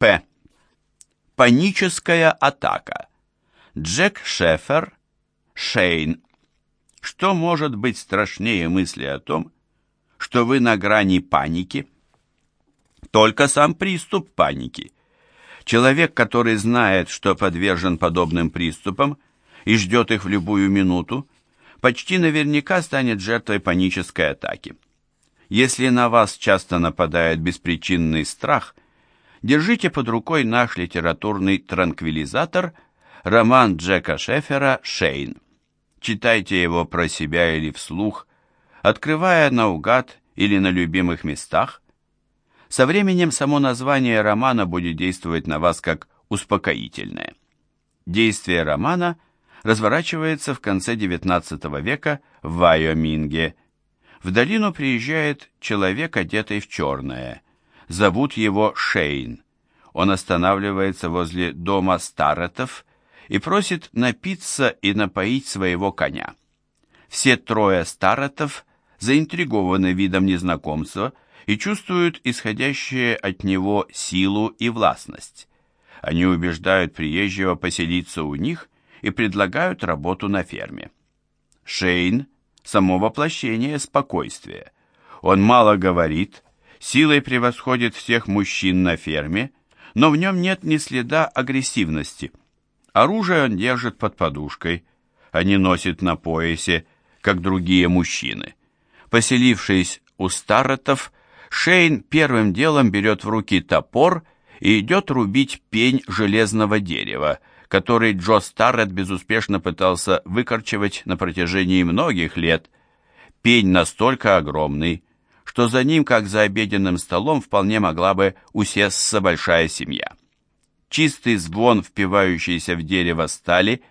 П. Паническая атака. Джек Шефер, Шейн. Что может быть страшнее мысли о том, что вы на грани паники? Только сам приступ паники. Человек, который знает, что подвержен подобным приступам и ждет их в любую минуту, почти наверняка станет жертвой панической атаки. Если на вас часто нападает беспричинный страх, держите под рукой наш литературный транквилизатор роман Джека Шефера «Шейн». Читайте его про себя или вслух, открывая наугад или на любимых местах. Со временем само название романа будет действовать на вас как успокоительное. Действие романа разворачивается в конце XIX века в Вайоминге. В долину приезжает человек, одетый в черное. Зовут его Шейн. Он останавливается возле дома Старетов и просит напиться и напоить своего коня. Все трое Старетов заинтригованы видом незнакомца и чувствуют исходящее от него силу и властность. Они убеждают приезжего поселиться у них и предлагают работу на ферме. Шейн – само воплощение спокойствия. Он мало говорит, силой превосходит всех мужчин на ферме, но в нем нет ни следа агрессивности. Оружие он держит под подушкой, а не носит на поясе, как другие мужчины. Поселившись у Старотов, Шейн первым делом берет в руки топор и идет рубить пень железного дерева, который Джо Старрет безуспешно пытался выкорчевать на протяжении многих лет. Пень настолько огромный, что за ним, как за обеденным столом, вполне могла бы усесться большая семья. Чистый звон, впивающийся в дерево стали,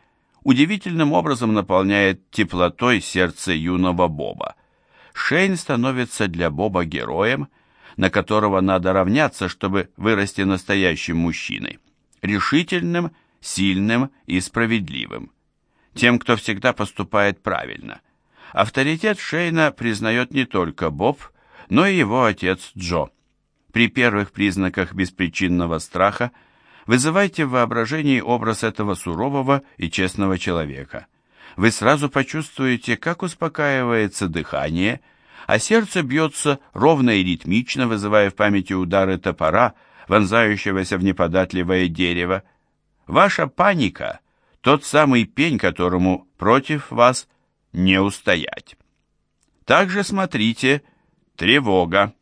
удивительным образом наполняет теплотой сердце юного Боба. Шейн становится для Боба героем, на которого надо равняться, чтобы вырасти настоящим мужчиной, решительным, сильным и справедливым, тем, кто всегда поступает правильно. Авторитет Шейна признает не только Боб, но и его отец Джо. При первых признаках беспричинного страха вызывайте в воображении образ этого сурового и честного человека – вы сразу почувствуете, как успокаивается дыхание, а сердце бьется ровно и ритмично, вызывая в памяти удары топора, вонзающегося в неподатливое дерево. Ваша паника — тот самый пень, которому против вас не устоять. Также смотрите «Тревога».